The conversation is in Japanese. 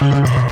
Mm-hmm.